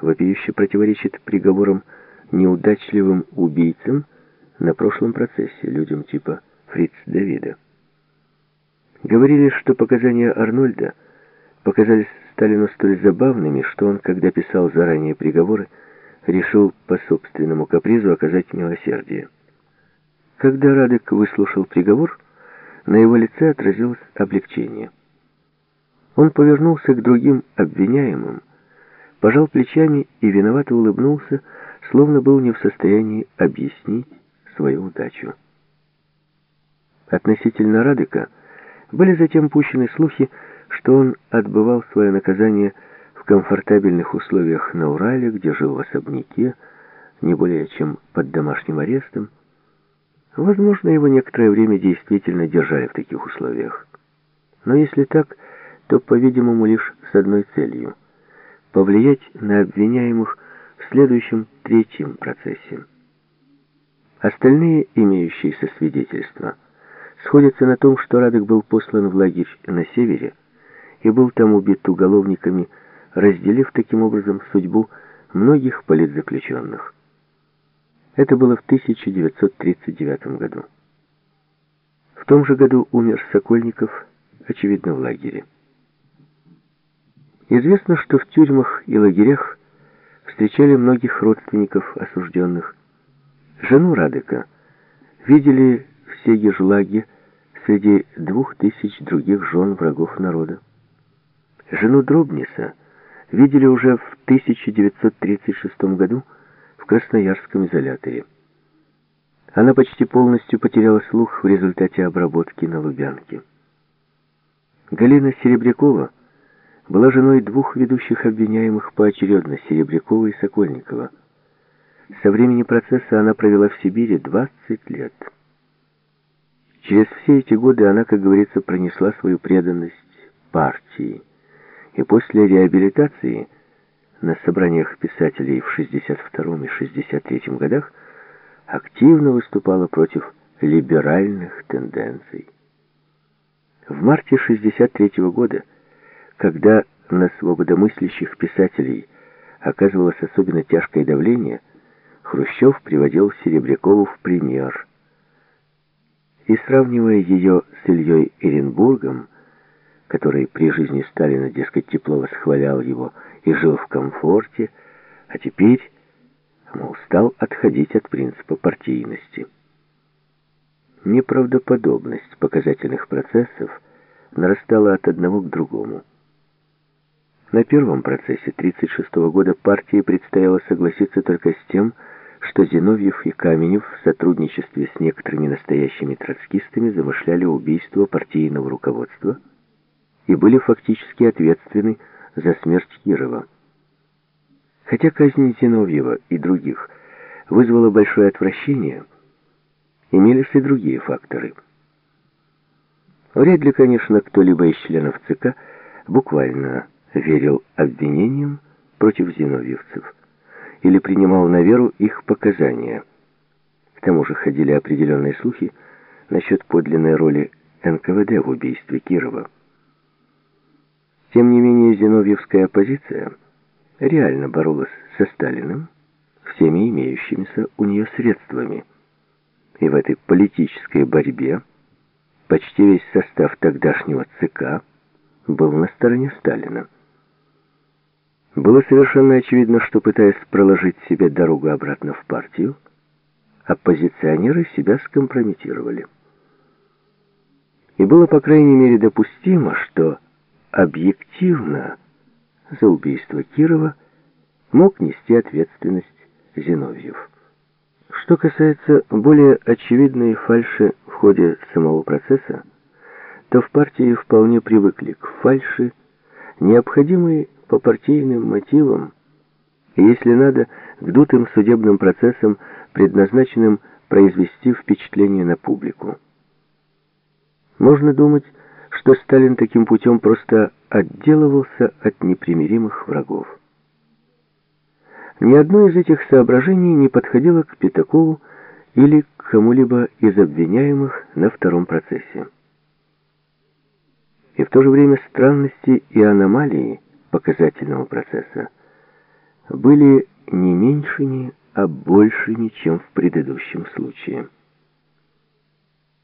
вопиюще противоречит приговорам неудачливым убийцам на прошлом процессе, людям типа Фриц Давида. Говорили, что показания Арнольда показались Сталину столь забавными, что он, когда писал заранее приговоры, решил по собственному капризу оказать милосердие. Когда Радек выслушал приговор, на его лице отразилось облегчение. Он повернулся к другим обвиняемым, пожал плечами и виновато улыбнулся, словно был не в состоянии объяснить свою удачу. Относительно Радека были затем пущены слухи, что он отбывал свое наказание в комфортабельных условиях на Урале, где жил в особняке, не более чем под домашним арестом. Возможно, его некоторое время действительно держали в таких условиях. Но если так, то, по-видимому, лишь с одной целью — повлиять на обвиняемых в следующем третьем процессе. Остальные имеющиеся свидетельства сходятся на том, что Радек был послан в лагерь на севере и был там убит уголовниками, разделив таким образом судьбу многих политзаключенных. Это было в 1939 году. В том же году умер Сокольников, очевидно, в лагере. Известно, что в тюрьмах и лагерях встречали многих родственников осужденных. Жену Радека видели все ежлаги среди двух тысяч других жен врагов народа. Жену Дробниса видели уже в 1936 году в Красноярском изоляторе. Она почти полностью потеряла слух в результате обработки на Лубянке. Галина Серебрякова была женой двух ведущих обвиняемых поочередно Серебрякова и Сокольникова. Со времени процесса она провела в Сибири 20 лет. Через все эти годы она, как говорится, пронесла свою преданность партии. И после реабилитации на собраниях писателей в 62 и 63 годах активно выступала против либеральных тенденций. В марте 63 года, когда на свободомыслящих писателей оказывалось особенно тяжкое давление, Хрущев приводил Серебрякову в пример. И сравнивая ее с Ильей Эренбургом, который при жизни Сталина, дескать, тепло восхвалял его и жил в комфорте, а теперь, мол, стал отходить от принципа партийности. Неправдоподобность показательных процессов нарастала от одного к другому. На первом процессе 1936 года партии предстояло согласиться только с тем, что Зиновьев и Каменев в сотрудничестве с некоторыми настоящими троцкистами замышляли убийство партийного руководства и были фактически ответственны за смерть Кирова. Хотя казнь Зиновьева и других вызвала большое отвращение, имелись и другие факторы. Вряд ли, конечно, кто-либо из членов ЦК буквально верил обвинениям против зиновьевцев или принимал на веру их показания. К тому же ходили определенные слухи насчет подлинной роли НКВД в убийстве Кирова. Тем не менее, зиновьевская оппозиция реально боролась со Сталиным всеми имеющимися у нее средствами. И в этой политической борьбе почти весь состав тогдашнего ЦК был на стороне Сталина. Было совершенно очевидно, что, пытаясь проложить себе дорогу обратно в партию, оппозиционеры себя скомпрометировали. И было, по крайней мере, допустимо, что объективно за убийство Кирова мог нести ответственность Зиновьев. Что касается более очевидной фальши в ходе самого процесса, то в партии вполне привыкли к фальши, необходимой по партийным мотивам, если надо, к дутым судебным процессам, предназначенным произвести впечатление на публику. Можно думать, что Сталин таким путем просто отделывался от непримиримых врагов. Ни одно из этих соображений не подходило к Пятакову или к кому-либо из обвиняемых на втором процессе. И в то же время странности и аномалии показательного процесса были не меньшими, а большими, чем в предыдущем случае.